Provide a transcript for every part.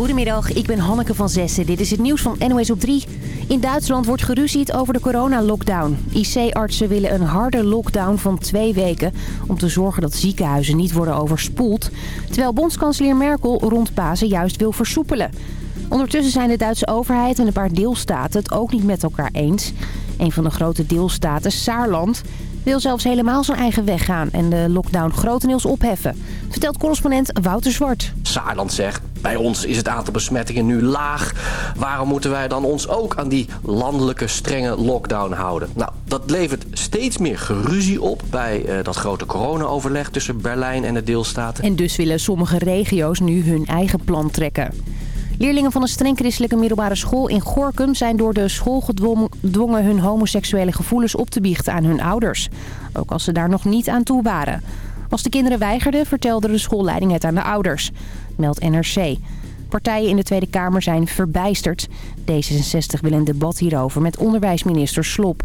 Goedemiddag, ik ben Hanneke van Zessen. Dit is het nieuws van NOS op 3. In Duitsland wordt geruzied over de coronalockdown. IC-artsen willen een harde lockdown van twee weken... om te zorgen dat ziekenhuizen niet worden overspoeld. Terwijl bondskanselier Merkel rond Pasen juist wil versoepelen. Ondertussen zijn de Duitse overheid en een paar deelstaten het ook niet met elkaar eens. Een van de grote deelstaten, Saarland wil zelfs helemaal zijn eigen weg gaan en de lockdown grotendeels opheffen. Vertelt correspondent Wouter Zwart. Saarland zegt, bij ons is het aantal besmettingen nu laag. Waarom moeten wij dan ons ook aan die landelijke strenge lockdown houden? Nou, dat levert steeds meer geruzie op bij uh, dat grote corona-overleg tussen Berlijn en de deelstaten. En dus willen sommige regio's nu hun eigen plan trekken. Leerlingen van een streng christelijke middelbare school in Gorkum zijn door de school gedwongen hun homoseksuele gevoelens op te biechten aan hun ouders. Ook als ze daar nog niet aan toe waren. Als de kinderen weigerden, vertelde de schoolleiding het aan de ouders, meldt NRC. Partijen in de Tweede Kamer zijn verbijsterd. D66 wil een debat hierover met onderwijsminister Slop.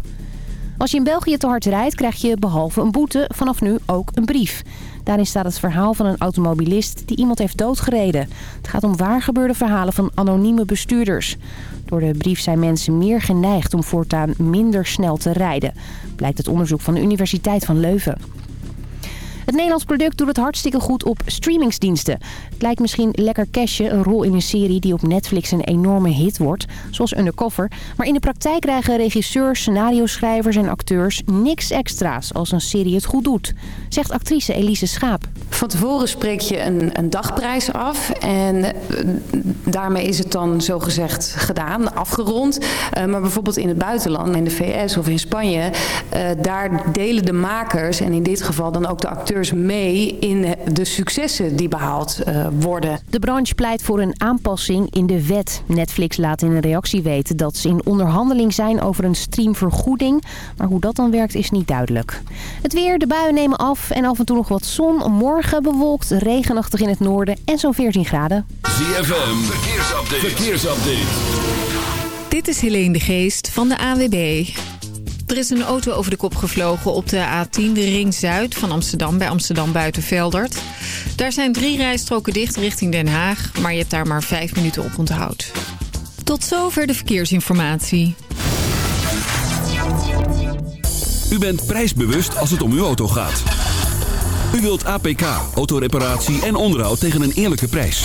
Als je in België te hard rijdt, krijg je behalve een boete vanaf nu ook een brief. Daarin staat het verhaal van een automobilist die iemand heeft doodgereden. Het gaat om waargebeurde verhalen van anonieme bestuurders. Door de brief zijn mensen meer geneigd om voortaan minder snel te rijden. Blijkt het onderzoek van de Universiteit van Leuven. Het Nederlands product doet het hartstikke goed op streamingsdiensten. Het lijkt misschien lekker cashje, een rol in een serie die op Netflix een enorme hit wordt, zoals Undercover. Maar in de praktijk krijgen regisseurs, scenario-schrijvers en acteurs niks extra's als een serie het goed doet, zegt actrice Elise Schaap. Van tevoren spreek je een, een dagprijs af en eh, daarmee is het dan zogezegd gedaan, afgerond. Uh, maar bijvoorbeeld in het buitenland, in de VS of in Spanje, uh, daar delen de makers en in dit geval dan ook de acteurs mee in de successen die behaald uh, worden. De branche pleit voor een aanpassing in de wet. Netflix laat in een reactie weten dat ze in onderhandeling zijn over een streamvergoeding. Maar hoe dat dan werkt is niet duidelijk. Het weer, de buien nemen af en af en toe nog wat zon. Morgen bewolkt, regenachtig in het noorden en zo'n 14 graden. ZFM, verkeersupdate. verkeersupdate. Dit is Helene de Geest van de AWB. Er is een auto over de kop gevlogen op de A10, de Ring Zuid van Amsterdam, bij Amsterdam Buitenveldert. Daar zijn drie rijstroken dicht richting Den Haag, maar je hebt daar maar vijf minuten op onthoud. Tot zover de verkeersinformatie. U bent prijsbewust als het om uw auto gaat. U wilt APK, autoreparatie en onderhoud tegen een eerlijke prijs.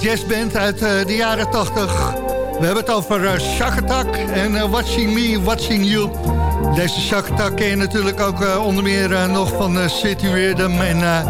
Jazzband uit eh, de jaren 80. We hebben het over uh, Shakatak en eh, Watching Me, Watching You. Deze Shakatak ken je natuurlijk ook eh, onder meer eh, nog van uh, City en eh,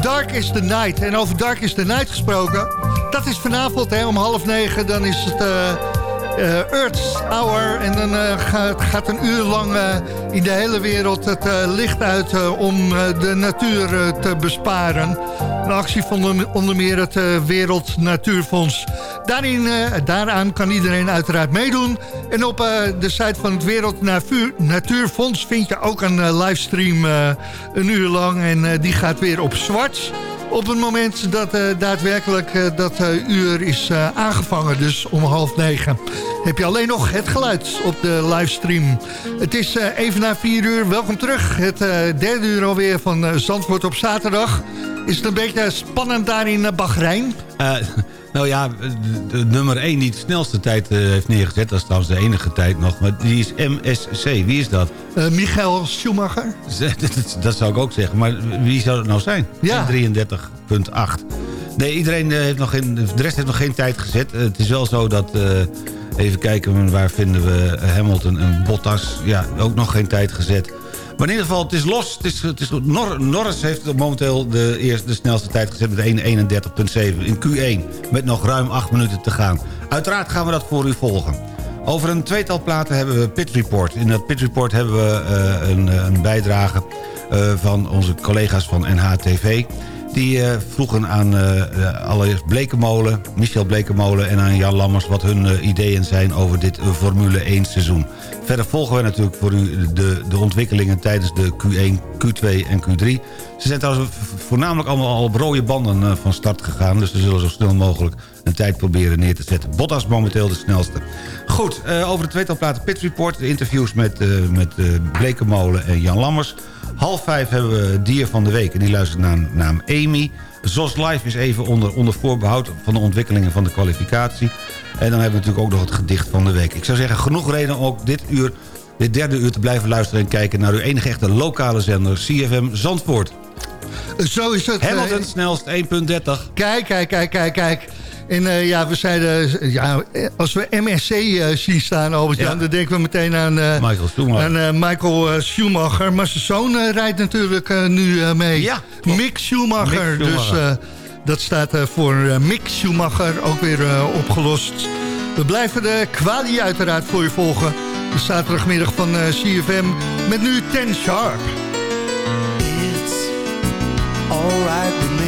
Dark is the Night. En over Dark is the Night gesproken, dat is vanavond hè, om half negen. Dan is het eh eh, Earth Hour en dan eh, gaat, gaat een uur lang eh, in de hele wereld het eh, licht uit eh, om eh, de natuur eh, te besparen. Een actie van onder, meer het eh, Wereld Natuurfonds. Daarin, eh, daaraan kan iedereen uiteraard meedoen. En op eh, de site van het Wereld Natuur, Natuurfonds vind je ook een livestream een uur lang. En die gaat weer op zwart op het moment dat daadwerkelijk dat uur is aangevangen. Dus om half negen heb je alleen nog het geluid op de livestream. Het is even na vier uur. Welkom terug. Het derde uur alweer van Zandvoort op zaterdag. Is het een beetje spannend daar in eh, Bahrein? Eh, nou ja, nummer 1 die de snelste tijd eh, heeft neergezet... dat is trouwens de enige tijd nog, maar die is MSC. Wie is dat? Eh, Michael Schumacher? dat, dat zou ik ook zeggen, maar wie zou het nou zijn? Ja. 33,8. Nee, iedereen eh, heeft nog geen... De rest heeft nog geen tijd gezet. Eh, het is wel zo dat... eh, even kijken, waar vinden we Hamilton en Bottas? Ja, ook nog geen tijd gezet. Maar in ieder geval, het is los. Het is, het is, Nor- Norris heeft momenteel de, eerste, de snelste tijd gezet met 1.31.7 in Q1. Met nog ruim 8 minuten te gaan. Uiteraard gaan we dat voor u volgen. Over een tweetal platen hebben we Pit Report. In dat Pit Report hebben we eh, een, een bijdrage eh, van onze collega's van NHTV... Die eh, vroegen aan eh, allereerst Blekemolen, Michel Blekemolen en aan Jan Lammers... wat hun ideeën zijn over dit Formule 1 seizoen. Verder volgen we natuurlijk voor u de, de ontwikkelingen tijdens de Q1, Q2 en Q3. Ze zijn trouwens voornamelijk allemaal al op rode banden van start gegaan... dus we zullen zo snel mogelijk een tijd proberen neer te zetten. Bottas momenteel de snelste. Goed, eh, over de tweetal platen Pit Report... de interviews met, eh met eh, Blekemolen en Jan Lammers... Half vijf hebben we Dier van de Week en die luistert naar naam Amy. ZOS Live is even onder, onder voorbehoud van de ontwikkelingen van de kwalificatie. En dan hebben we natuurlijk ook nog het gedicht van de week. Ik zou zeggen, genoeg reden om ook dit uur, dit derde uur te blijven luisteren... en kijken naar uw enige echte lokale zender, CFM Zandvoort. Zo is het. eh, Hamilton snelst 1.30. Kijk, kijk, kijk, kijk, kijk. En eh, ja, we zeiden, ja, als we MSC eh, zien staan, Albert-Jan... Ja. dan denken we meteen aan, eh, Michael Schumacher. aan eh, Michael Schumacher. Maar zijn zoon rijdt natuurlijk eh, nu eh, mee. Ja. Mick Schumacher. Mick Schumacher. Dus eh, dat staat eh, voor eh, Mick Schumacher ook weer eh, opgelost. We blijven de kwalie uiteraard voor je volgen. De zaterdagmiddag van eh, CFM met nu 10 Sharp. It's alright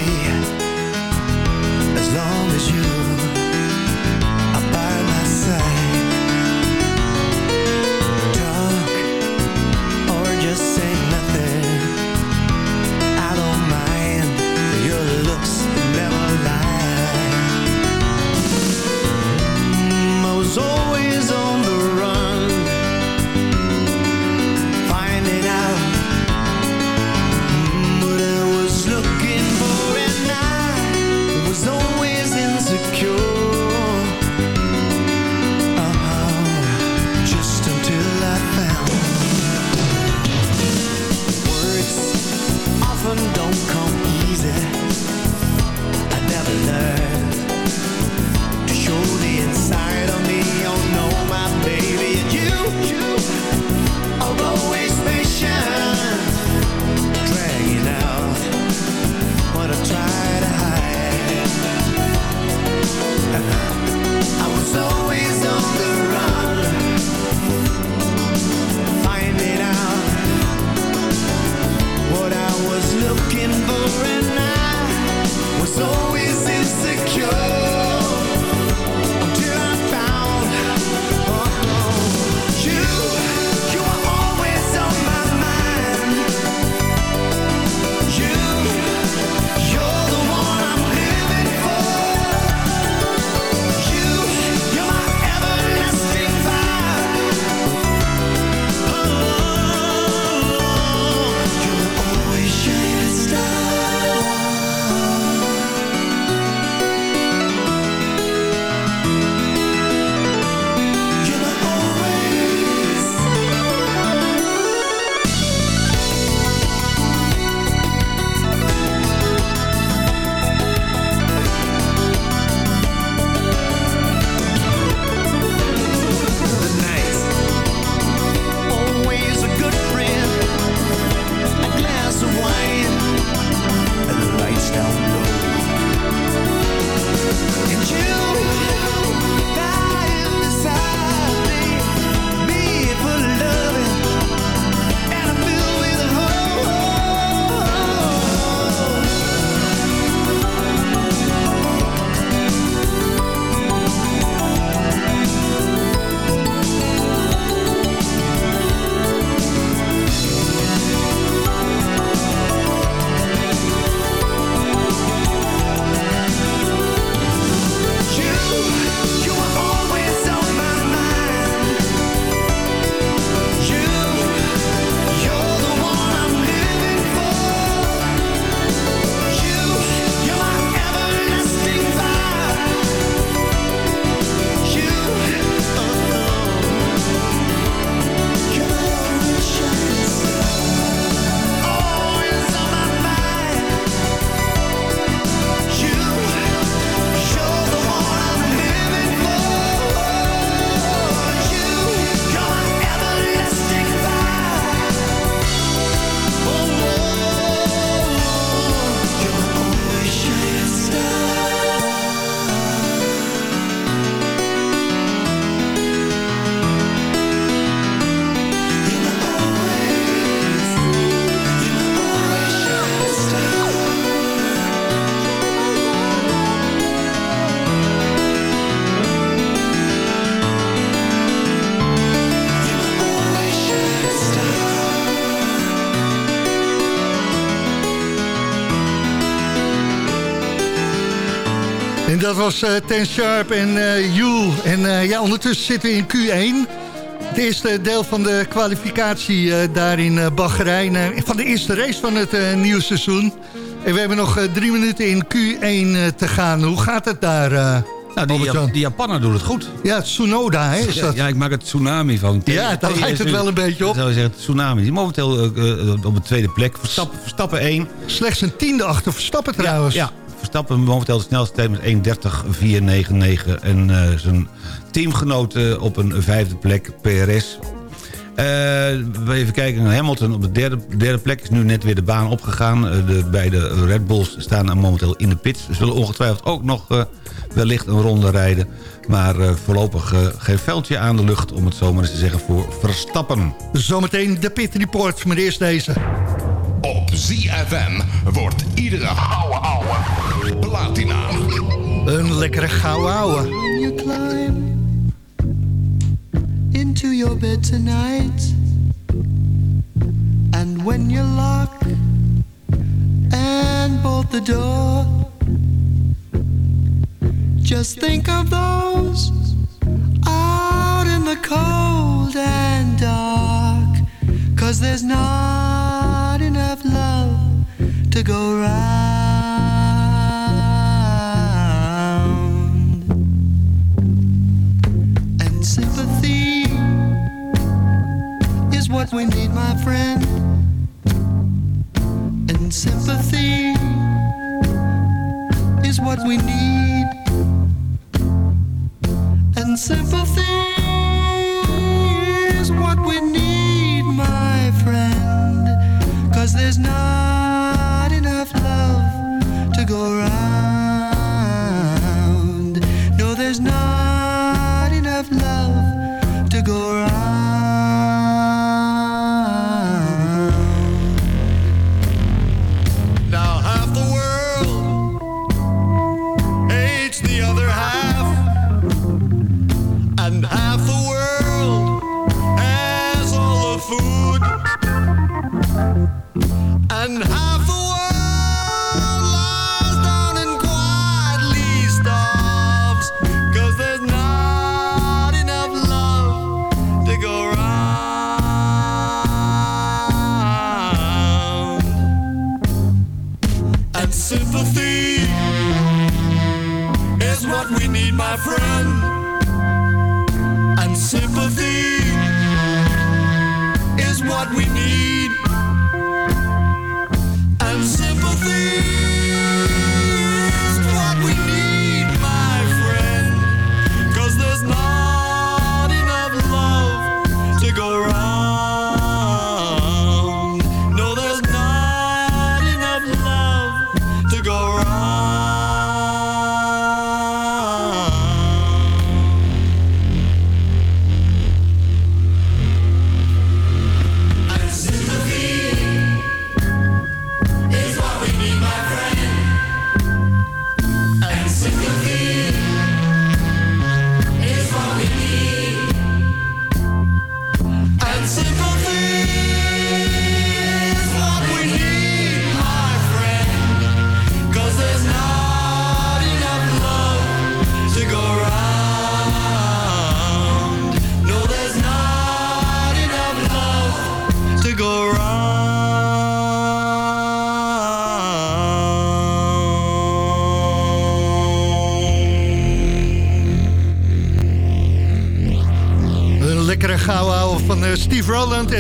dat was eh, Ten Sharp en Joel. En eh, ja, ondertussen zitten we in Q1. Het eerste deel van de kwalificatie daar in Bahrein. van de eerste race van het nieuwe seizoen. En we hebben nog drie minuten in Q1 eh, te gaan. Hoe gaat het daar, Nou, die? Jap- die Japaner doet het goed. Ja, Tsunoda, hè, is Ja, dat? ja, ik maak het tsunami van. Ja, daar lijkt het wel een beetje op. Zou je zeggen, tsunami. Die momenteel op de tweede plek. Verstappen, Verstappen 1. Slechts een tiende achter Verstappen trouwens. Ja, Verstappen momenteel de snelste tijd met 1.30.499. En eh, zijn teamgenoot eh, op een vijfde plek, PRS. Eh, we even kijken naar Hamilton op de derde, plek. Is nu net weer de baan opgegaan. Eh, de beide Red Bulls staan momenteel in de pits. Zullen ongetwijfeld ook nog eh, wellicht een ronde rijden. Maar eh, voorlopig eh, geen veldje aan de lucht, om het zo maar eens te zeggen, voor Verstappen. Zometeen de Pit Report, maar eerst deze. Op ZFM wordt iedere ouwe ouwe platina. Een lekkere gouden ouwe. you climb into your bed tonight and when you lock and bolt the door just think of those out in the cold and dark cause there's not enough love to go round and sympathy is what we need, my friend. And sympathy is what we need. And sympathy there's not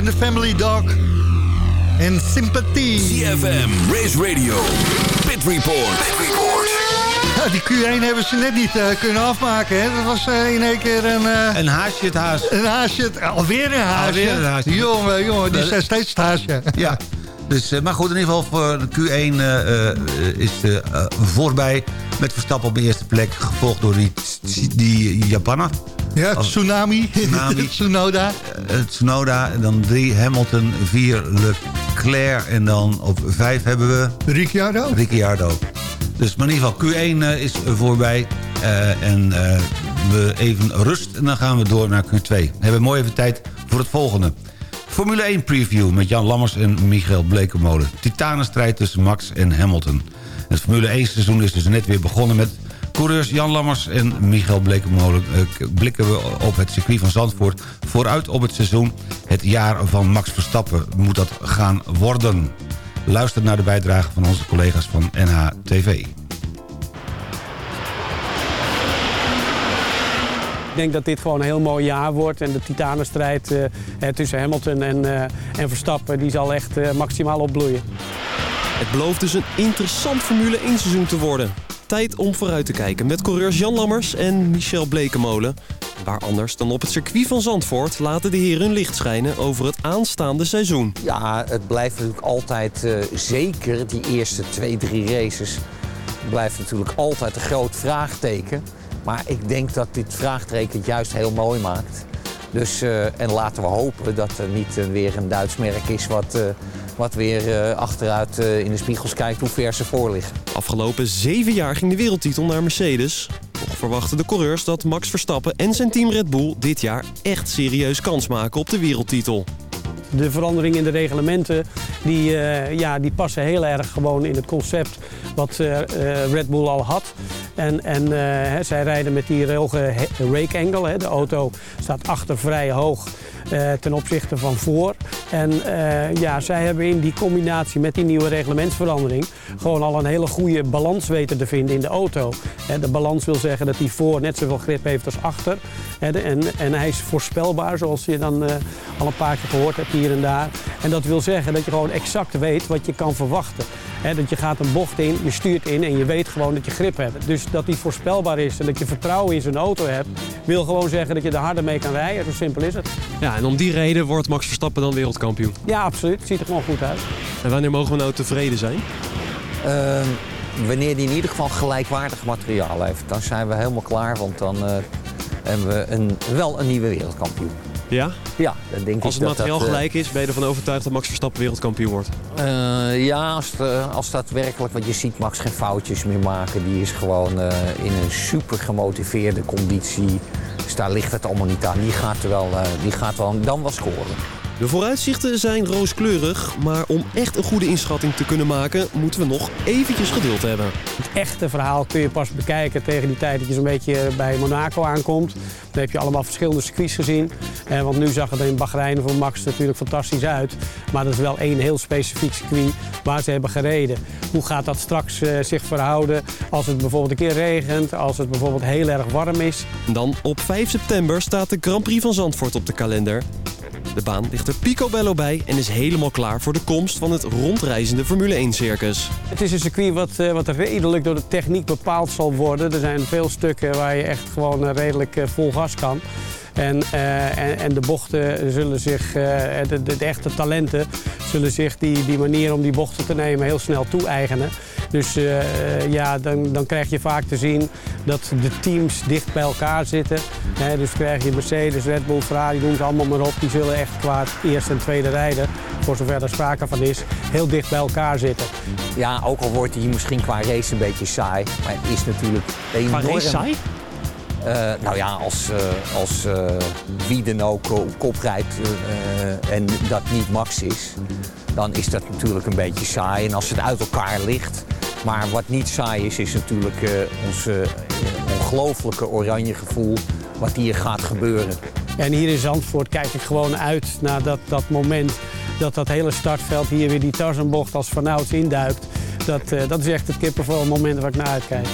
De Family Dog. En Sympathy. CFM, Race Radio, Pit Report. Pit Report. Ja, die Q1 hebben ze net niet eh, kunnen afmaken. Hè? Dat was eh, in één keer een... eh, Een haasje het haas. Een haasje, alweer een haasje. Alweer een haasje. Jongen, jongen, die zijn steeds het haasje. Ja. Dus, eh, maar goed, in ieder geval voor de Q1 eh, eh, is eh, eh, voorbij. Met Verstappen op de eerste plek. Gevolgd door die, die Japaner. Ja, Tsunami. Tsunami. Tsunoda. Eh, Tsunoda. En dan drie Hamilton. Vier Leclerc. En dan op vijf hebben we... Ricciardo. Ricciardo. Dus maar in ieder geval Q1 eh, is voorbij. Eh, en eh, we even rust. En dan gaan we door naar Q2. We hebben mooi even tijd voor het volgende. Formule 1 preview met Jan Lammers en Michael Blekemolen. Titanenstrijd tussen Max en Hamilton. Het Formule 1 seizoen is dus net weer begonnen met Coureurs Jan Lammers en Michael Blekemolen eh, blikken we op het circuit van Zandvoort... vooruit op het seizoen. Het jaar van Max Verstappen moet dat gaan worden. Luister naar de bijdrage van onze collega's van NHTV. Ik denk dat dit gewoon een heel mooi jaar wordt. En de titanenstrijd eh, tussen Hamilton en, eh, en Verstappen... die zal echt maximaal opbloeien. Het belooft dus een interessant Formule 1 seizoen te worden. Tijd om vooruit te kijken met coureurs Jan Lammers en Michel Blekemolen. Waar anders dan op het circuit van Zandvoort laten de heren hun licht schijnen over het aanstaande seizoen. Ja, het blijft natuurlijk altijd, eh, zeker die eerste twee, drie races... blijft natuurlijk altijd een groot vraagteken. Maar ik denk dat dit vraagteken het juist heel mooi maakt. Dus, eh, en laten we hopen dat er niet eh, weer een Duits merk is... wat, wat weer eh, achteruit eh, in de spiegels kijkt hoe ver ze voor liggen. Afgelopen zeven jaar ging de wereldtitel naar Mercedes. Toch verwachten de coureurs dat Max Verstappen en zijn team Red Bull dit jaar echt serieus kans maken op de wereldtitel. De veranderingen in de reglementen die, eh, ja, die passen heel erg gewoon in het concept wat eh, eh, Red Bull al had. En, en eh, hè, zij rijden met die hoge rake angle. Hè. De auto staat achter vrij hoog ten opzichte van voor. En eh, ja, zij hebben in die combinatie met die nieuwe reglementsverandering gewoon al een hele goede balans weten te vinden in de auto. De balans wil zeggen dat die voor net zoveel grip heeft als achter. En, en hij is voorspelbaar, zoals je dan eh, al een paar keer gehoord hebt hier en daar. En dat wil zeggen dat je gewoon exact weet wat je kan verwachten. Dat je gaat een bocht in, je stuurt in en je weet gewoon dat je grip hebt. Dus dat die voorspelbaar is en dat je vertrouwen in zo'n auto hebt, wil gewoon zeggen dat je er harder mee kan rijden. Zo simpel is het. Ja, en om die reden wordt Max Verstappen dan wereldkampioen. Ja, absoluut. Het ziet er gewoon goed uit. En wanneer mogen we nou tevreden zijn? Ehm, wanneer die in ieder geval gelijkwaardig materiaal heeft, dan zijn we helemaal klaar. Want dan eh, hebben we een, wel een nieuwe wereldkampioen. Ja? Ja, dan denk Als ik het dat materiaal dat, eh, gelijk is, ben je ervan overtuigd dat Max Verstappen wereldkampioen wordt? Eh, ja, als, het, eh, als dat werkelijk, want je ziet Max geen foutjes meer maken. Die is gewoon in een super gemotiveerde conditie. Dus daar ligt het allemaal niet aan. Die gaat, wel, die gaat wel, dan wel scoren. De vooruitzichten zijn rooskleurig, maar om echt een goede inschatting te kunnen maken, moeten we nog eventjes geduld hebben. Het echte verhaal kun je pas bekijken tegen die tijd dat je zo'n beetje bij Monaco aankomt. Dan heb je allemaal verschillende circuits gezien. Eh, want nu zag het in Bahrein voor Max natuurlijk fantastisch uit. Maar dat is wel één heel specifiek circuit waar ze hebben gereden. Hoe gaat dat straks eh, zich verhouden als het bijvoorbeeld een keer regent, als het bijvoorbeeld heel erg warm is? Dan op 5 september staat de Grand Prix van Zandvoort op de kalender. De baan ligt er picobello bij en is helemaal klaar voor de komst van het rondreizende Formule 1-circus. Het is een circuit wat, eh, wat redelijk door de techniek bepaald zal worden. Er zijn veel stukken waar je echt gewoon eh, redelijk eh, vol gas kan. En, en, en de bochten zullen zich, de, de, de echte talenten, zullen zich die, die manier om die bochten te nemen heel snel toe-eigenen. Dus eh, ja, dan, dan krijg je vaak te zien dat de teams dicht bij elkaar zitten. Hè, dus krijg je Mercedes, Red Bull, Ferrari, doen ze allemaal maar op. Die zullen echt qua eerste en tweede rijden, voor zover er sprake van is, heel dicht bij elkaar zitten. Ja, ook al wordt hij misschien qua race een beetje saai. Maar het is natuurlijk enorm... Qua race saai? Eh, nou ja, als, eh, als eh, wie dan ook op kop rijdt eh, en dat niet Max is, dan is dat natuurlijk een beetje saai. En als het uit elkaar ligt. Maar wat niet saai is, is natuurlijk eh, ons eh, ongelooflijke oranje gevoel wat hier gaat gebeuren. En hier in Zandvoort kijk ik gewoon uit naar dat, dat moment dat dat hele startveld hier weer die Tarzanbocht als vanouds induikt. Dat, eh, dat is echt het kippenvel moment waar ik naar uitkijk.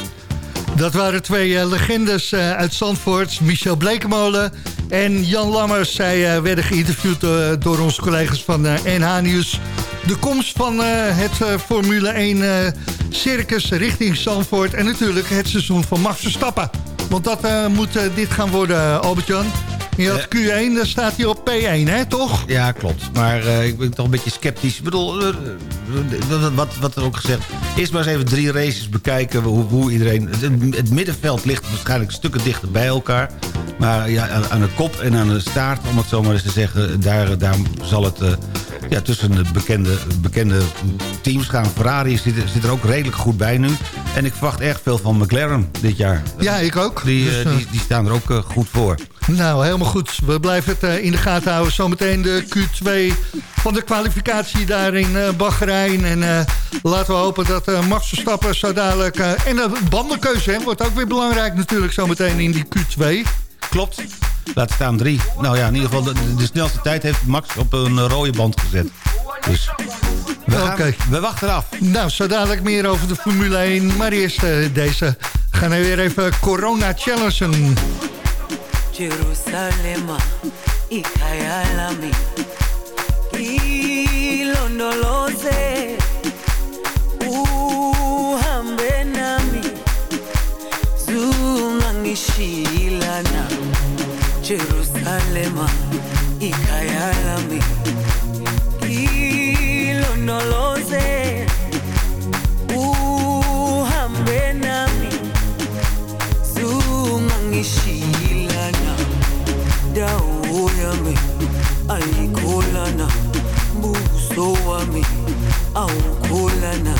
Dat waren twee eh, legendes eh, uit Zandvoort. Michel Blekemolen en Jan Lammers. Zij eh, werden geïnterviewd door onze collega's van NH Nieuws. De komst van het Formule 1 eh, circus richting Zandvoort. En natuurlijk het seizoen van Max Verstappen. Want dat moet dit gaan worden, Albert-Jan. Je had Q1, daar staat hij op P1, hè, toch? Ja, klopt. Maar eh, ik ben toch een beetje sceptisch. Ik bedoel, eh, wat, wat, wat er ook gezegd... Eerst maar eens even drie races bekijken. Hoe, hoe iedereen... Het, het middenveld ligt waarschijnlijk stukken dichter bij elkaar. Maar ja, aan, aan de kop en aan de staart, om het zo maar eens te zeggen... daar, daar zal het... eh, ja, tussen de bekende, bekende teams gaan. Ferrari zit, zit er ook redelijk goed bij nu. En ik verwacht erg veel van McLaren dit jaar. Ja, ik ook. Die, Dus, eh, eh, die, die staan er ook eh, goed voor. Nou, helemaal goed. We blijven het in de gaten houden. Zometeen de Q2 van de kwalificatie daar in Bahrein. En laten we hopen dat eh Max Verstappen zo dadelijk... en de bandenkeuze hè, wordt ook weer belangrijk natuurlijk zometeen in die Q2. Klopt. Laat staan drie. Nou ja, in ieder geval de, de snelste tijd heeft Max op een rode band gezet. Dus we, gaan- Oké. we wachten af. Nou, zo dadelijk meer over de Formule 1. Maar eerst eh, deze. We gaan weer even Corona challengen. Jerusalema ilondoloze uhambe nami Jerusalema ikhaya lami ilondoloze uhambe nami. Zungangishilana dawo yami ayikholana buso wami awukholana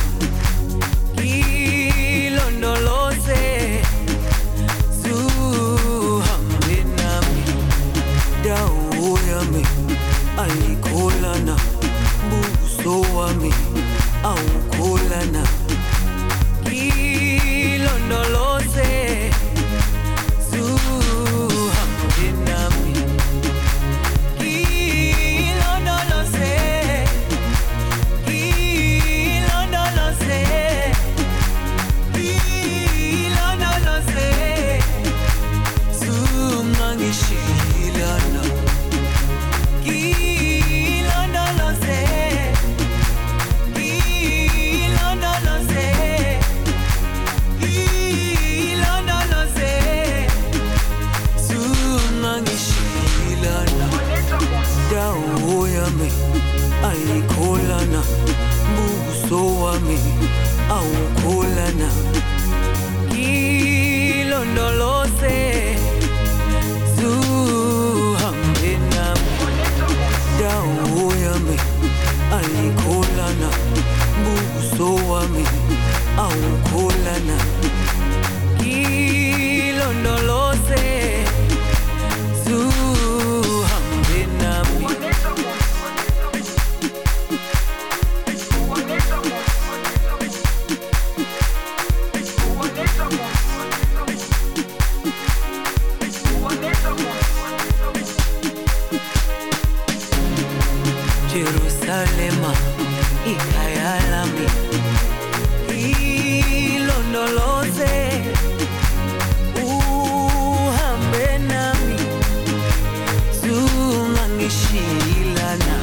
zungangishilana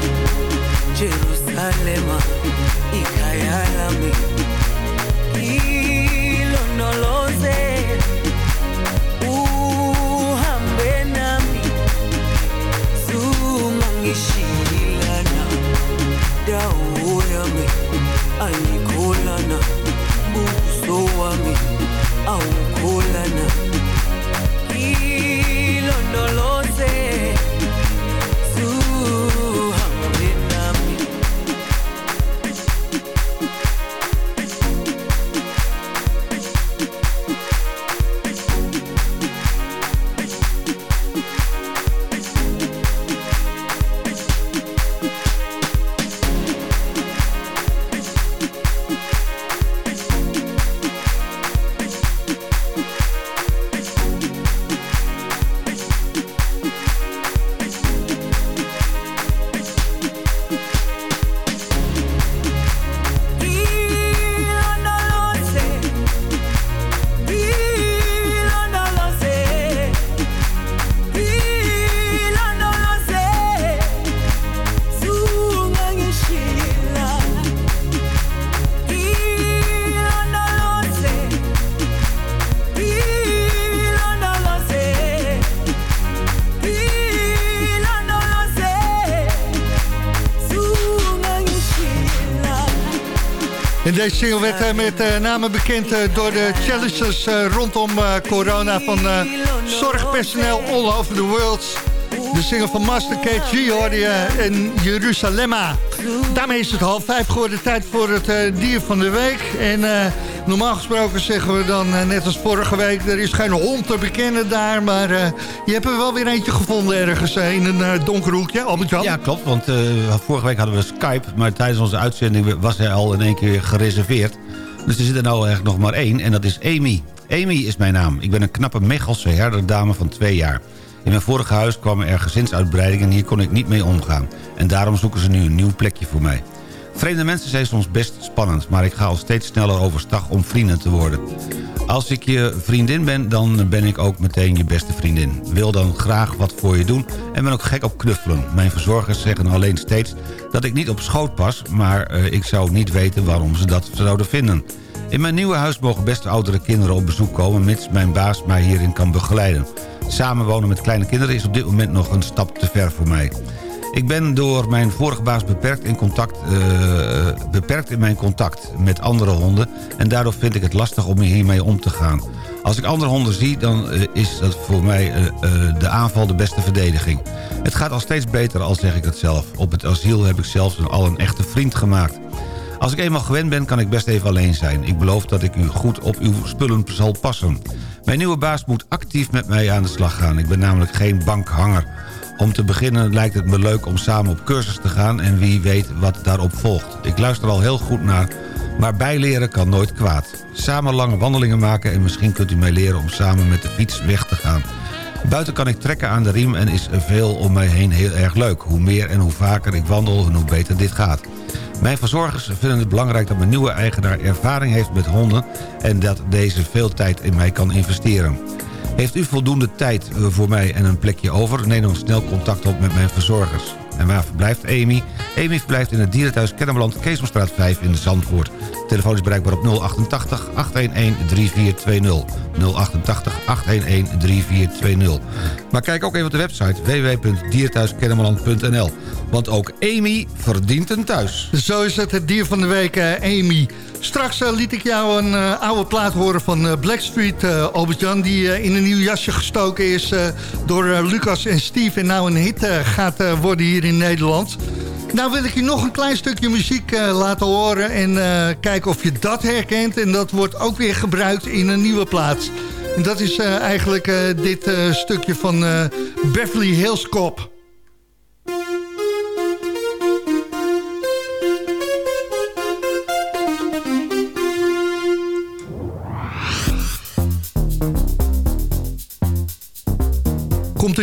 Jerusalema ikhaya deze single werd eh, met eh, name bekend eh, door de challenges rondom corona van zorgpersoneel all over the world. De single van Master KG hoorde je in Jeruzalemma. Daarmee is het half vijf geworden. Tijd voor het dier van de week. En normaal gesproken zeggen we dan, eh, net als vorige week... er is geen hond te bekennen daar. Maar eh, je hebt er wel weer eentje gevonden ergens eh, in een donker hoekje. Albert-Jan? Ja, klopt, want vorige week hadden we Skype... maar tijdens onze uitzending was hij al in één keer gereserveerd. Dus er zit er nou eigenlijk nog maar één en dat is Amy. Amy is mijn naam. Ik ben een knappe Mechelse herderdame van twee jaar. In mijn vorige huis kwam er gezinsuitbreiding en hier kon ik niet mee omgaan. En daarom zoeken ze nu een nieuw plekje voor mij. Vreemde mensen zijn soms best spannend... maar ik ga al steeds sneller overstag om vrienden te worden. Als ik je vriendin ben, dan ben ik ook meteen je beste vriendin. Wil dan graag wat voor je doen en ben ook gek op knuffelen. Mijn verzorgers zeggen alleen steeds dat ik niet op schoot pas... maar eh, ik zou niet weten waarom ze dat zouden vinden. In mijn nieuwe huis mogen best oudere kinderen op bezoek komen... mits mijn baas mij hierin kan begeleiden. Samenwonen met kleine kinderen is op dit moment nog een stap te ver voor mij. Ik ben door mijn vorige baas beperkt in, contact, eh, beperkt in mijn contact met andere honden... en daardoor vind ik het lastig om hiermee om te gaan. Als ik andere honden zie, dan eh, is dat voor mij eh, de aanval de beste verdediging. Het gaat al steeds beter, al zeg ik het zelf. Op het asiel heb ik zelfs al een echte vriend gemaakt. Als ik eenmaal gewend ben, kan ik best even alleen zijn. Ik beloof dat ik u goed op uw spullen zal passen. Mijn nieuwe baas moet actief met mij aan de slag gaan. Ik ben namelijk geen bankhanger. Om te beginnen lijkt het me leuk om samen op cursus te gaan... en wie weet wat daarop volgt. Ik luister al heel goed naar, maar bijleren kan nooit kwaad. Samen lange wandelingen maken en misschien kunt u mij leren... om samen met de fiets weg te gaan. Buiten kan ik trekken aan de riem en is veel om mij heen heel erg leuk. Hoe meer en hoe vaker ik wandel en hoe beter dit gaat. Mijn verzorgers vinden het belangrijk dat mijn nieuwe eigenaar ervaring heeft met honden... en dat deze veel tijd in mij kan investeren. Heeft u voldoende tijd eh, voor mij en een plekje over? Neem dan snel contact op met mijn verzorgers. En waar verblijft Amy? Amy verblijft in het dierenthuis Kennemerland, Keesomstraat 5 in Zandvoort. Telefoon is bereikbaar op 088 811 3420. 088 811 3420. Maar kijk ook even op de website www.dierenthuiskennemerland.nl. Want ook Amy verdient een thuis. Zo is het, het dier van de week, eh, Amy. Straks eh, liet ik jou een eh, oude plaat horen van Blackstreet, Albert-Jan... die in een nieuw jasje gestoken is door Lucas en Steve... en nou een hit gaat worden hier in Nederland. Nou wil ik je nog een klein stukje muziek eh, laten horen... en eh, kijken of je dat herkent. En dat wordt ook weer gebruikt in een nieuwe plaats. En dat is eh, eigenlijk dit stukje van Beverly Hills Cop.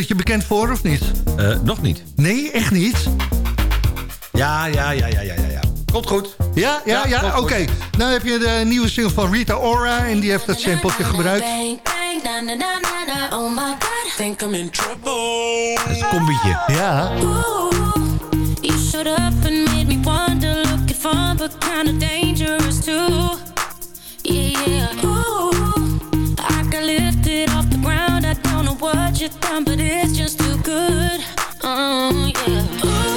Het je bekend voor of niet? Eh, nog niet. Nee, echt niet? Ja, ja, ja, ja, ja, ja. ja. Komt goed. Ja, ja, ja, oké. goed. Nou heb je de nieuwe single van Rita Ora en die heeft dat sampletje gebruikt. Oh my god, think I'm in trouble. Dat is een combietje. Ja. You showed up and made me wonder, looking fun but kinda dangerous too. Yeah, yeah. What you've done, but it's just too good. Oh, yeah. Ooh,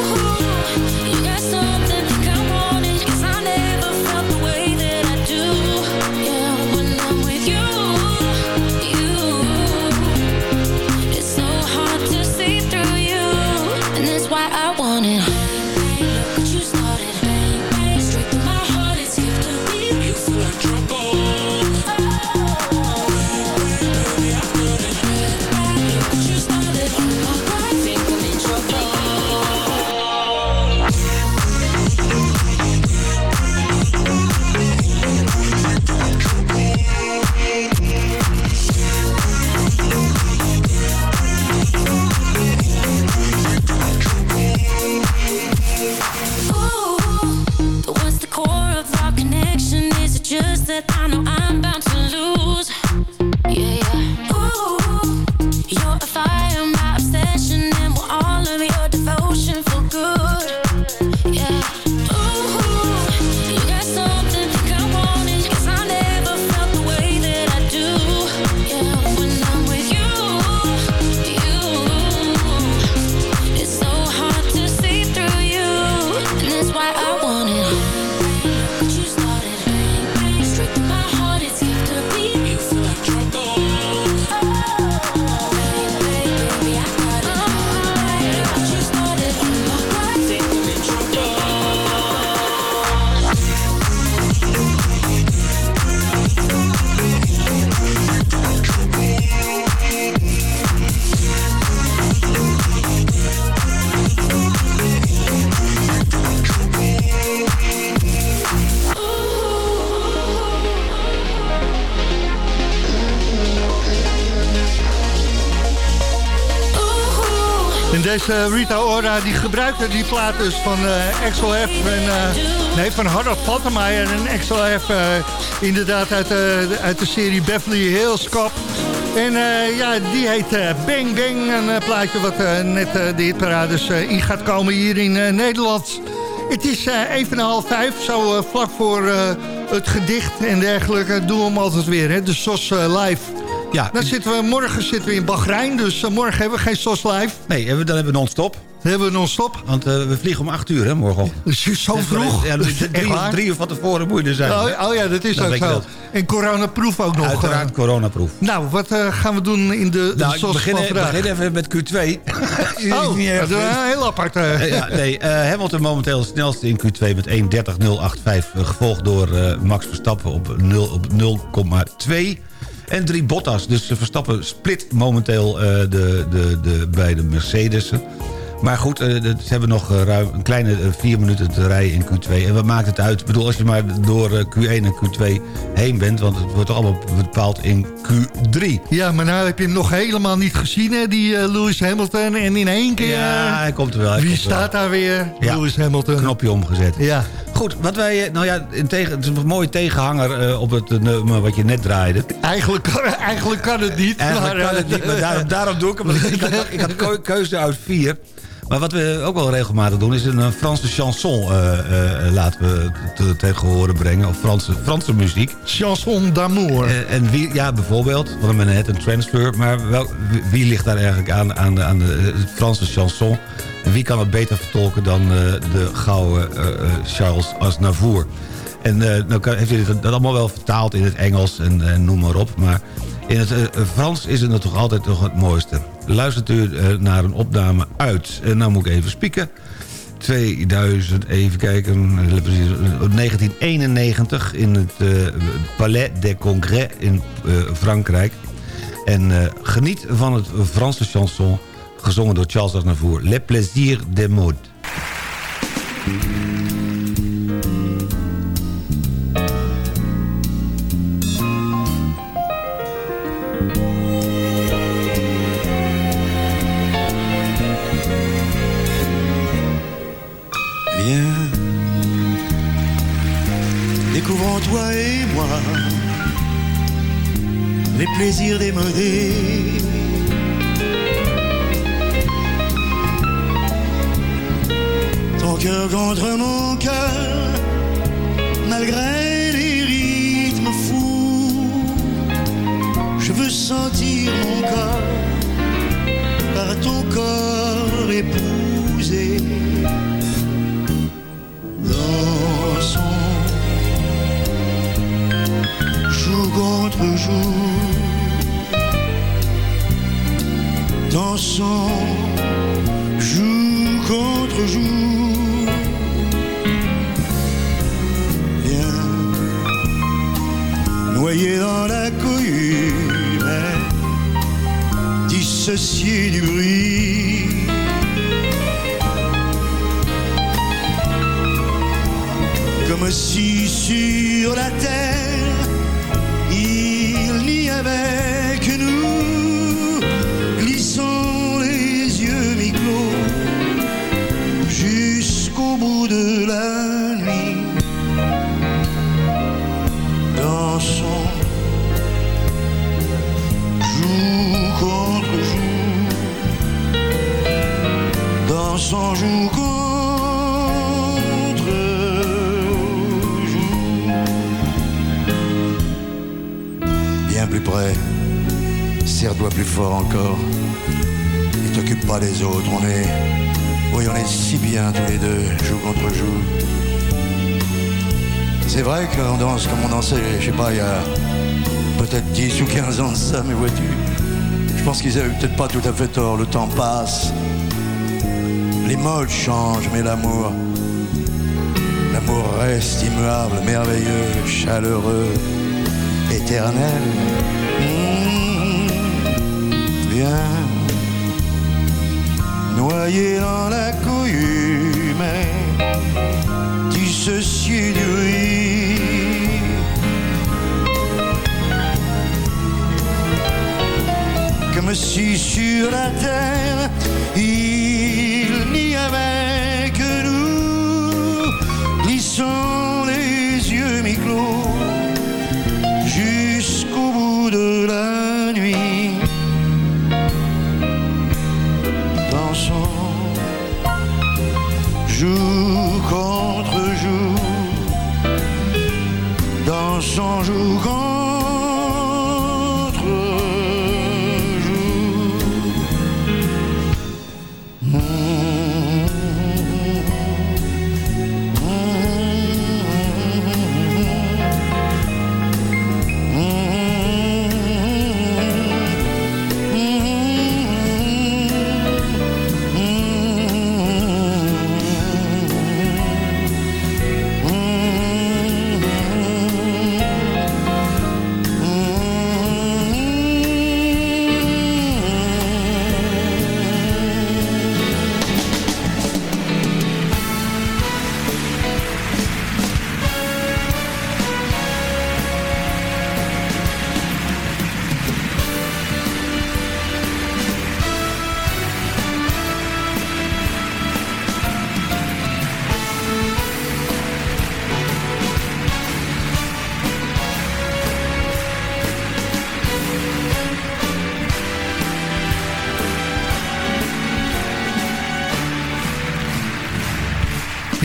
Rita Ora die gebruikte die plaat dus van uh, XLF en uh, nee van Harold Faltermeyer en XLF uh, inderdaad uit, uit de serie Beverly Hills Cop. En ja, die heet Bang Bang, een plaatje wat net de hitparades in gaat komen hier in Nederland. Het is even half vijf, zo vlak voor het gedicht en dergelijke doen we hem altijd weer, hè? de SOS Live. Ja. Dan zitten we, morgen zitten we in Bahrein, dus uh, morgen hebben we geen SOS Live. Nee, dan hebben we non-stop. Dan hebben we non-stop. Want uh, we vliegen om 8 uur, hè, morgen. Zo vroeg? Ja, dus drie, drie uur van tevoren moet je er zijn. Oh, oh ja, dat is ook zo. En coronaproef ook nog. Uiteraard coronaproef. Nou, wat uh, gaan we doen in de, de nou, SOS beginnen, van vandaag? begin even met Q2. oh, dat is heel apart. ja, nee, Hamilton momenteel snelste in Q2 met 1.30.085. gevolgd door Max Verstappen op 0,2. En drie Bottas. Dus Verstappen split momenteel uh, de, de, de beide Mercedes'en. Maar goed, uh, ze hebben nog uh, ruim een kleine vier minuten te rijden in Q2. En wat maakt het uit? Ik bedoel, als je maar door Q1 en Q2 heen bent... want het wordt allemaal bepaald in Q3. Ja, maar nou heb je hem nog helemaal niet gezien, hè, die Lewis Hamilton. En in één keer... Ja, hij komt er wel. Wie staat wel. daar weer? Ja, Lewis Hamilton. Knopje omgezet. Ja. Goed, wat wij, nou ja, in tegen, het is een mooie tegenhanger uh, op het nummer wat je net draaide. Eigenlijk, eigenlijk kan het niet. Eigenlijk maar, kan het niet, maar daarom, daarom doe ik hem. Ik had, ik had keuze uit vier. Maar wat we ook wel regelmatig doen... is een Franse chanson uh, uh, laten we te, tegen horen brengen. Of Franse, Franse muziek. Chanson d'amour. Uh, en wie, ja, bijvoorbeeld. Want we net een transfer. Maar wel, wie ligt daar eigenlijk aan, aan, de, aan de Franse chanson? En wie kan het beter vertolken dan de gouden Charles Aznavour? En nou kan, heeft hij dat allemaal wel vertaald in het Engels en, en noem maar op. Maar in het Frans is het toch altijd toch het mooiste luistert u naar een opname uit. En nou moet ik even spieken. 2000, even kijken, 1991 in het Palais des Congrès in Frankrijk. En geniet van het Franse chanson, gezongen door Charles Aznavour. Le plaisir des modes. Les plaisirs démodés. Ton cœur contre mon cœur, malgré les rythmes fous, je veux sentir mon corps par ton corps épousé. Dansons jour contre jour. Dansons jour contre jour. Viens, noyé dans la cohue, dissocié du bruit. Comme si sur la terre il n'y avait dansons jour contre Viens plus près, serre-toi plus fort encore. Et t'occupe pas des autres, on est. Oui, on est si bien tous les deux, jour contre jour. C'est vrai qu'on danse comme on dansait, je sais pas, il y a peut-être 10 ou 15 ans de ça, mais vois-tu. Je pense qu'ils avaient peut-être pas tout à fait tort, le temps passe. Les modes changent, mais l'amour. L'amour reste immuable, merveilleux, chaleureux, éternel. Mmh, viens, noyé dans la couille, mais dissocié du riz. Comme si sur la terre il sun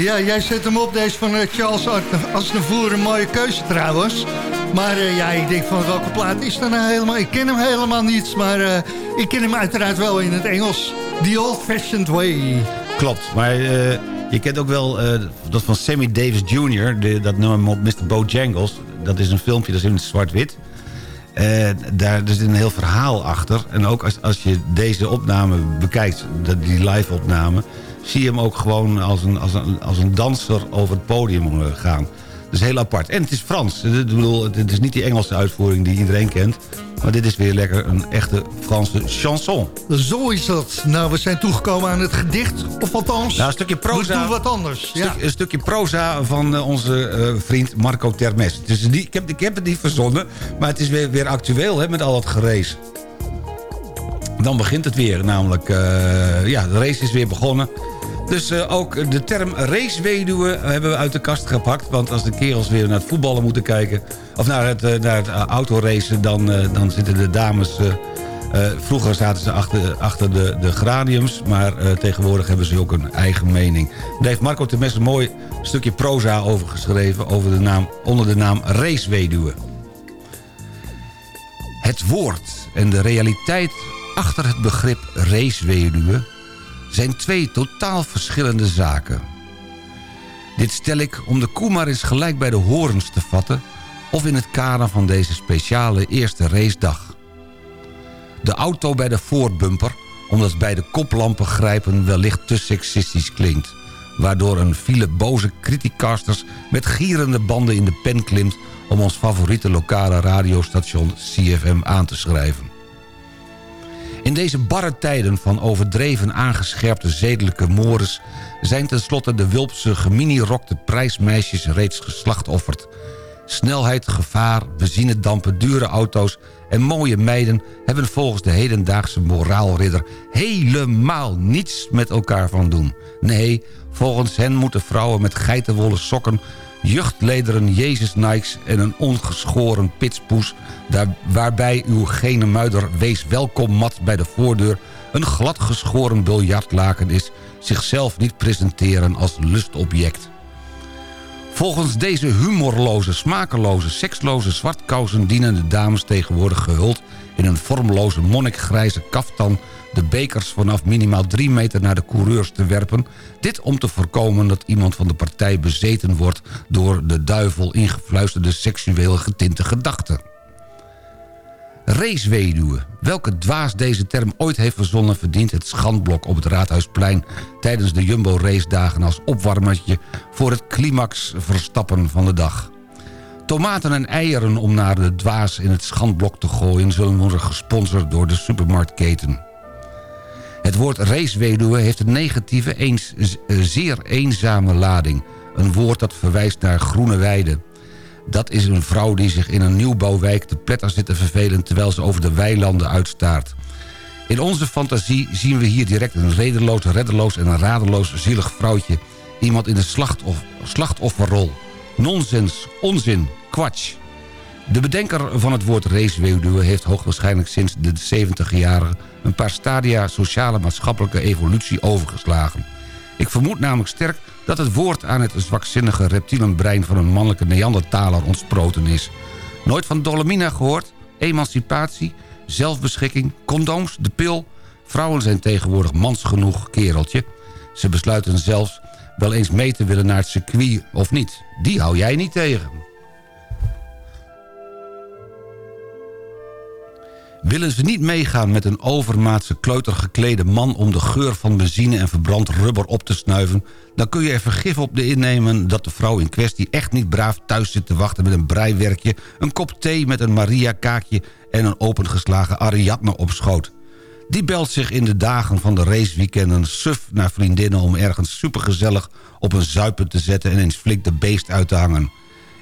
Ja, jij zet hem op, deze van eh, Charles Aznavour. Een mooie keuze trouwens. Maar uh, ja, ik denk van welke plaat is dat nou helemaal? Ik ken hem helemaal niet, maar uh, ik ken hem uiteraard wel in het Engels. The Old Fashioned Way. Klopt, maar je kent ook wel dat van Sammy Davis Jr., de, dat nummer Mr. Bojangles. Dat is een filmpje, dat is in zwart-wit. daar zit een heel verhaal achter. En ook als, als je deze opname bekijkt, die live-opname zie je hem ook gewoon als een, als een, als een danser over het podium eh, gaan. Dat is heel apart. En het is Frans. Ik bedoel, het is niet die Engelse uitvoering die iedereen kent. Maar dit is weer lekker een echte Franse chanson. Zo is dat. Nou, we zijn toegekomen aan het gedicht. Of althans, nou, een stukje proza, we doen wat anders. Ja. een stukje proza van uh, onze uh, vriend Marco Termes. Dus die, ik, heb, ik heb het niet verzonnen, maar het is weer, weer actueel hè, met al het gerees. Dan begint het weer, namelijk... Uh, ja, de race is weer begonnen. Dus uh, ook de term raceweduwe hebben we uit de kast gepakt. Want als de kerels weer naar het voetballen moeten kijken... of naar het, uh, naar het autoracen, dan, dan zitten de dames... vroeger zaten ze achter, achter de, de graniums... maar tegenwoordig hebben ze ook een eigen mening. Daar heeft Marco Temes een mooi stukje proza over geschreven... Over de naam, onder de naam raceweduwe. Het woord en de realiteit achter het begrip raceweduwe zijn twee totaal verschillende zaken. Dit stel ik om de koe maar eens gelijk bij de horens te vatten... of in het kader van deze speciale eerste racedag. De auto bij de voorbumper, omdat bij de koplampen grijpen wellicht te seksistisch klinkt... waardoor een file boze criticasters met gierende banden in de pen klimt... om ons favoriete lokale radiostation CFM aan te schrijven. In deze barre tijden van overdreven aangescherpte zedelijke mores... zijn tenslotte de Wulpse geminirokte prijsmeisjes reeds geslachtofferd. Snelheid, gevaar, benzinedampen, dure auto's en mooie meiden... hebben volgens de hedendaagse moraalridder helemaal niets met elkaar van doen. Nee, volgens hen moeten vrouwen met geitenwolle sokken juchtlederen Jezus Nikes en een ongeschoren pitspoes... Daar, waarbij uw gene muider wees welkom mat bij de voordeur... een gladgeschoren biljartlaken is... zichzelf niet presenteren als lustobject. Volgens deze humorloze, smakeloze, seksloze zwartkousen... dienen de dames tegenwoordig gehuld in een vormloze monnikgrijze kaftan de bekers vanaf minimaal drie meter naar de coureurs te werpen. Dit om te voorkomen dat iemand van de partij bezeten wordt... door de duivel ingefluisterde seksueel getinte gedachten. Raceweduwe. Welke dwaas deze term ooit heeft verzonnen... verdient het schandblok op het Raadhuisplein... tijdens de Jumbo-racedagen als opwarmertje... voor het climax verstappen van de dag. Tomaten en eieren om naar de dwaas in het schandblok te gooien... zullen worden gesponsord door de supermarktketen. Het woord raceweduwe heeft een negatieve, eens, zeer eenzame lading. Een woord dat verwijst naar groene weiden. Dat is een vrouw die zich in een nieuwbouwwijk te pletter zit te vervelen... terwijl ze over de weilanden uitstaart. In onze fantasie zien we hier direct een redeloos, reddeloos en een radeloos zielig vrouwtje. Iemand in de slachtoff slachtofferrol. Nonsens, onzin, kwatsch. De bedenker van het woord raceweduwe heeft hoogwaarschijnlijk sinds de 70 jaren... een paar stadia sociale maatschappelijke evolutie overgeslagen. Ik vermoed namelijk sterk dat het woord aan het zwakzinnige reptielenbrein... van een mannelijke Neandertaler ontsproten is. Nooit van Dolomina gehoord? Emancipatie? Zelfbeschikking? Condooms? De pil? Vrouwen zijn tegenwoordig mans genoeg, kereltje. Ze besluiten zelfs wel eens mee te willen naar het circuit of niet. Die hou jij niet tegen. Willen ze niet meegaan met een overmaatse kleuter geklede man... om de geur van benzine en verbrand rubber op te snuiven... dan kun je er vergif op de innemen dat de vrouw in kwestie... echt niet braaf thuis zit te wachten met een breiwerkje... een kop thee met een Maria-kaakje en een opengeslagen Ariadne op schoot. Die belt zich in de dagen van de raceweekenden suf naar vriendinnen... om ergens supergezellig op een zuipen te zetten... en eens flink de beest uit te hangen.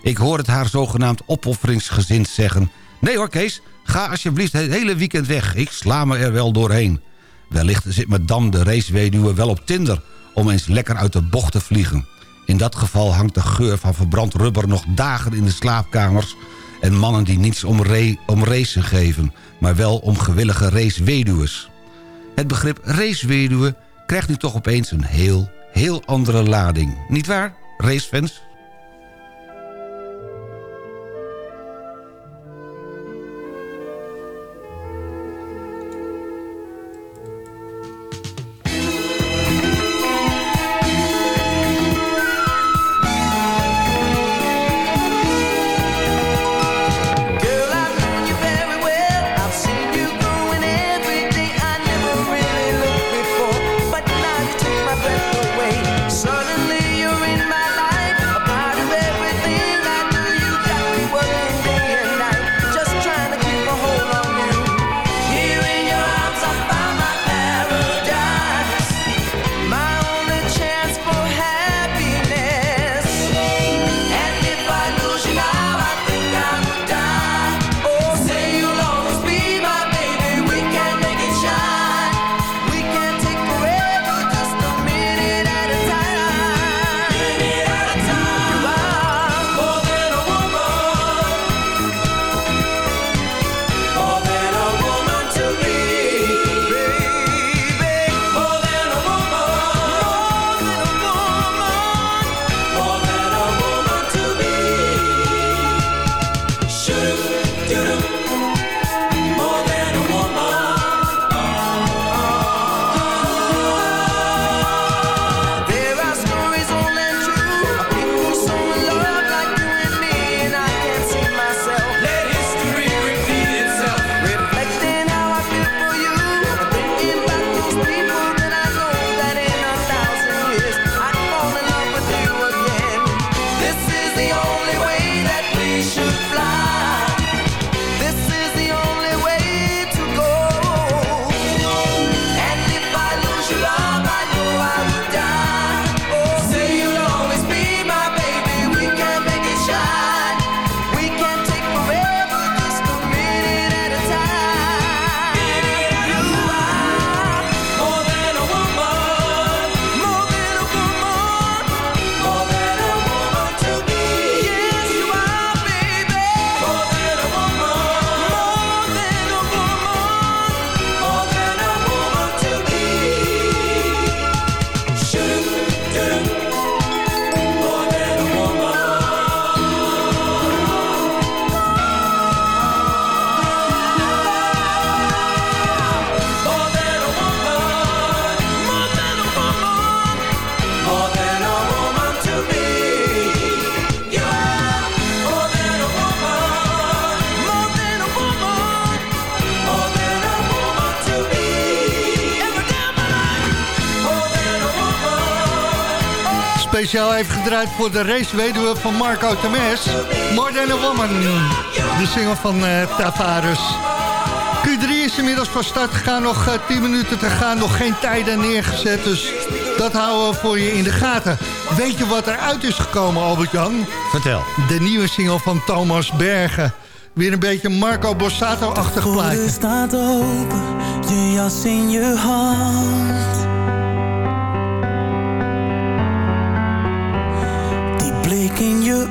Ik hoor het haar zogenaamd opofferingsgezind zeggen... Nee hoor Kees, ga alsjeblieft het hele weekend weg. Ik sla me er wel doorheen. Wellicht zit madame de raceweduwe wel op Tinder... om eens lekker uit de bocht te vliegen. In dat geval hangt de geur van verbrand rubber nog dagen in de slaapkamers... en mannen die niets om, om racen geven... maar wel om gewillige raceweduwes. Het begrip raceweduwe krijgt nu toch opeens een heel, heel andere lading. Niet waar, racefans? Speciaal even gedraaid voor de raceweduwe van Marco Temes. More Than a Woman. De single van eh Tavares. Q3 is inmiddels van start gegaan. Nog eh, 10 minuten te gaan. Nog geen tijden neergezet. Dus dat houden we voor je in de gaten. Weet je wat eruit is gekomen, Albert-Jan? Vertel. De nieuwe single van Thomas Bergen. weer een beetje Marco Borsato-achtig De plaatje. staat open, je jas in je hand.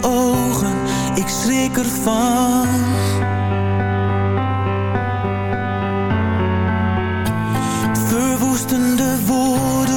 Ogen, ik schrik ervan. Verwoestende woorden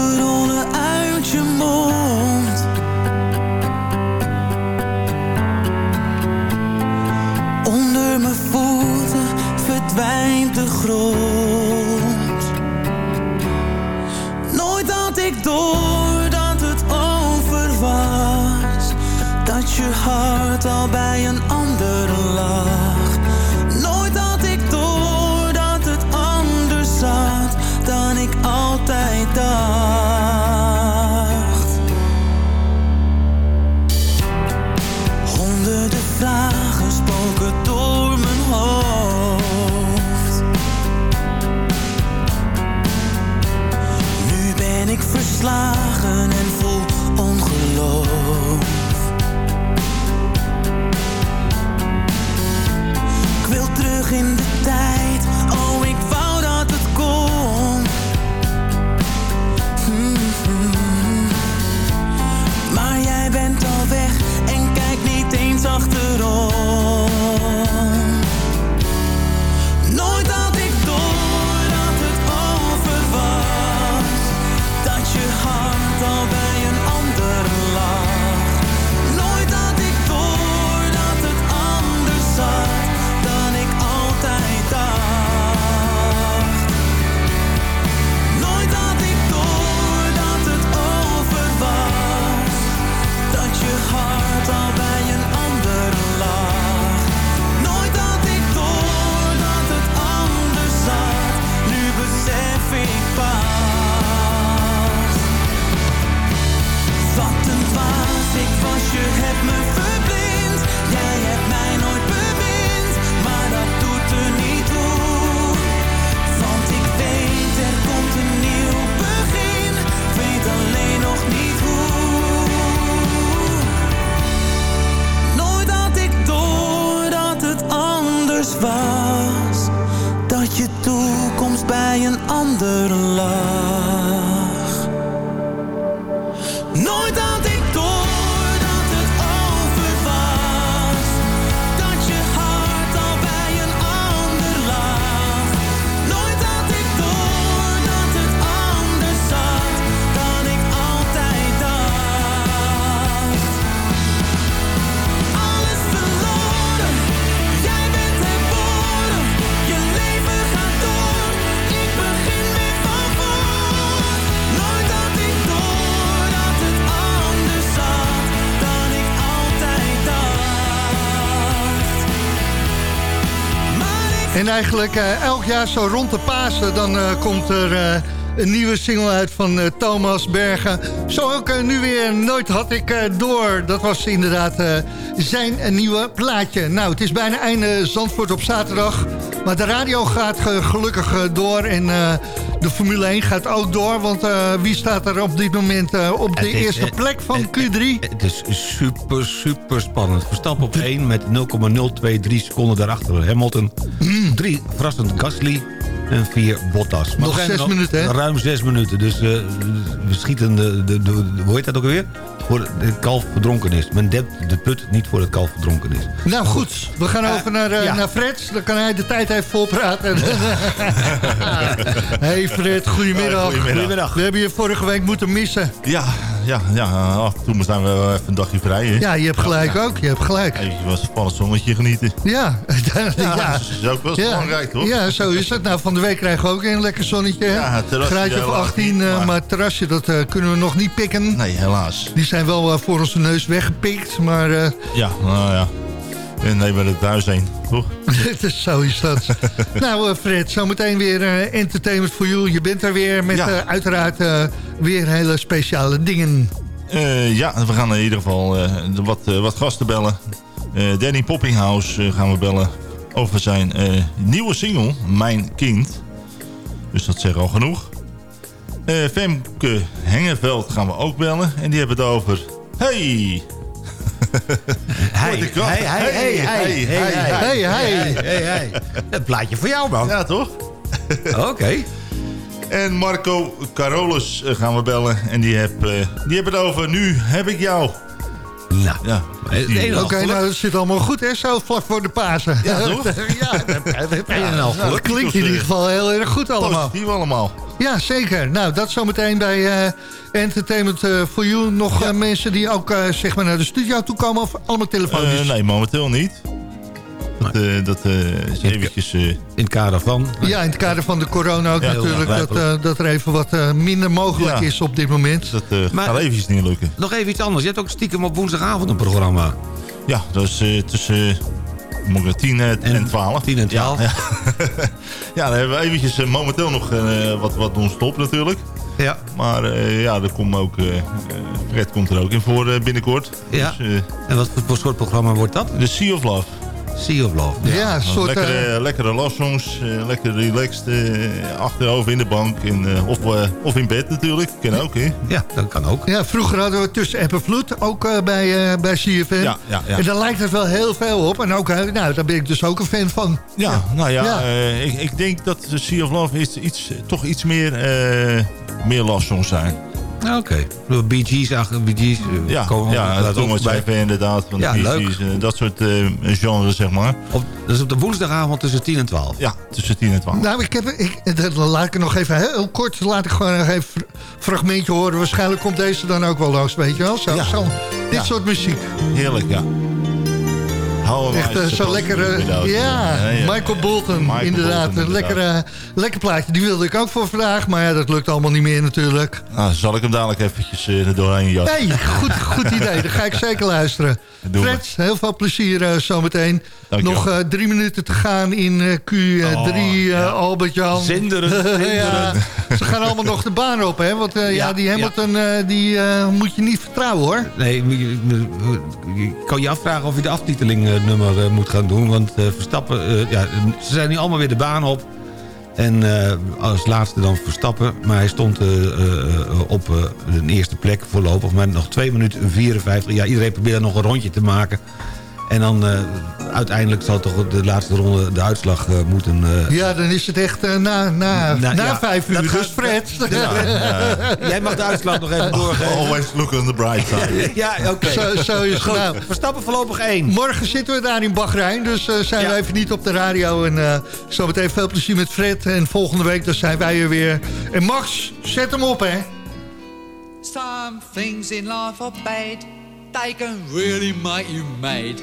En eigenlijk eh, elk jaar zo rond de Pasen... dan eh, komt er eh, een nieuwe single uit van Thomas Bergen. Zo ook nu weer Nooit had ik door. Dat was inderdaad zijn nieuwe plaatje. Nou, het is bijna einde Zandvoort op zaterdag. Maar de radio gaat gelukkig door. En de Formule 1 gaat ook door. Want eh, wie staat er op dit moment eh, op de is, eerste eh, plek van Q3? Het is super, super spannend. Verstappen op 1 met 0,023 seconden daarachter Hamilton. 3 verrassend Gasly. En 4 Bottas. Maar Nog we zijn er zes minuten, hè? Ruim 6 minuten. Dus we schieten de, de, de, de- Hoe heet dat ook alweer? Voor het kalf verdronken is. Men dempt de put niet voor het kalf verdronken is. Nou goed, we gaan over naar, eh, ja. naar Fred. Dan kan hij de tijd even volpraten. hey Fred, goedemiddag. Goedemiddag. We hebben je vorige week moeten missen. Ja, ja, ja. Af en toe zijn we wel even een dagje vrij. Hè? Ja, je hebt gelijk ook. Je hebt gelijk. Even was van het zonnetje genieten. Ja, Ja, ja. dat is ook wel belangrijk, toch? Ja, zo is het. Nou, van de week krijgen we ook een lekker zonnetje. Ja, Graadje helaas 18, niet, eh, maar- maar terrasje, dat eh, kunnen we nog niet pikken. Nee, helaas. Die zijn wel eh, voor onze neus weggepikt, maar Ja, nou ja. En neem maar het thuis heen, toch? zo is dat. nou uh, Fred, zometeen weer uh, Entertainment for You. Je bent er weer met Ja. uh, uiteraard weer hele speciale dingen. Ja, we gaan in ieder geval wat, wat gasten bellen. Danny Poppinghouse gaan we bellen over zijn nieuwe single, Mijn Kind. Dus dat zegt al genoeg. Femke Hengeveld gaan we ook bellen. En die hebben het over... Hey! Hij, hij, hij, hij, hij, hij, Hey, hey. hij, hij. Dat plaatje voor jou, man. Ja, toch? Oké. En Marco Carolus eh, gaan we bellen. En die, heb, eh, die hebben het over nu heb ik jou. Nou, Ja, het Oké, nou dat zit allemaal goed hè, zo vlak voor de Pasen. Ja, toch? ja, al dat klinkt in ieder geval heel erg goed allemaal. Positief allemaal. Ja, zeker. Nou, dat zometeen bij eh, Entertainment eh, for You. Nog eh, mensen die ook eh, zeg maar naar de studio toe komen of allemaal telefonisch? Eh, nee, momenteel niet. Dat, eh, dat eh, is eventjes... eh, In het kader van. Ja, in het kader van de corona ook Ja, natuurlijk. Dat, eh, dat er even wat eh, minder mogelijk Ja. is op dit moment. dat eh, Maar- gaat eventjes niet lukken. Nog even iets anders. Je hebt ook stiekem op woensdagavond een programma. Ja, dat is eh, tussen eh, moet ik zeggen, 10 en, en 12. 10 en 12. Ja, ja dan hebben we eventjes eh, momenteel nog eh, wat, wat non-stop natuurlijk. Ja. Maar eh, ja, er komt ook, eh, eh, Fred komt er ook in voor eh, binnenkort. Ja. Dus, eh, En wat voor soort programma wordt dat? de Sea of Love. Sea of Love. Ja, een soort... lekkere, lekkere love songs, eh, lekker relaxed, eh, achterover in de bank. In, eh, of, of in bed natuurlijk, kan ook hè. Ja, dat kan ook. ja, vroeger hadden we tussen app en vloed, ook bij, eh, bij CFM. Ja, ja, ja. En daar lijkt het wel heel veel op. En ook, nou, daar ben ik dus ook een fan van. Ja, nou ja, Ja. eh, ik, ik denk dat de Sea of Love is iets, toch iets meer, eh, meer love songs zijn. Ja, Oké. De Bee Gees, achter Bee Gees. eh, Ja, komen ja dat inderdaad. Van Ja, de leuk. PC's, eh, dat soort eh, genres, zeg maar. Op, dat is op de woensdagavond tussen 10 en 12. Ja, tussen 10 en 12. Nou, ik heb, ik, dat laat ik er nog even heel kort, laat ik gewoon nog even een fragmentje horen. Waarschijnlijk komt deze dan ook wel langs, weet je wel. Zo, Ja. zo, dit Ja. soort muziek. Heerlijk, ja. Hou Echt maar eh, eens zo op. lekkere, ja, ja. Michael Bolton, Michael inderdaad. Bolton, een lekkere, lekker plaatje. Die wilde ik ook voor vandaag, maar ja, dat lukt allemaal niet meer natuurlijk. Nou, zal ik hem dadelijk eventjes eh, er doorheen jassen. Nee, goed, goed idee. Dan ga ik zeker luisteren. Fred, heel veel plezier eh, zometeen. Nog eh, drie minuten te gaan in eh, Q3, Oh, eh, Albert-Jan. Zinderen, ja, ze gaan allemaal nog de baan op, hè? Want eh, ja, Ja, die Hamilton eh, die, eh, moet je niet vertrouwen, hoor. Nee, kan je afvragen of je de aftitelingnummer eh, moet gaan doen. Want eh, Verstappen, eh, ja, ze zijn nu allemaal weer de baan op. En als laatste dan Verstappen. Maar hij stond op de eerste plek voorlopig. Maar nog 2 minuten 54. Ja, iedereen probeert nog een rondje te maken. En dan eh, uiteindelijk zal toch de laatste ronde de uitslag eh, moeten... eh, Ja, dan is het echt na, na, Nou, na ja, vijf uur. dat Dus gaat- Fred. Jij mag de uitslag nog even doorgeven. Always look on the bright side. Ja, oké. Zo, zo is het Goed, nou. Verstappen voorlopig één. Morgen zitten we daar in Bahrein, dus eh, zijn Ja. we even niet op de radio. En eh zometeen veel plezier met Fred. En volgende week dan zijn wij er weer. En Max, zet hem op, hè. Some things in life are bad. They can really make you mad.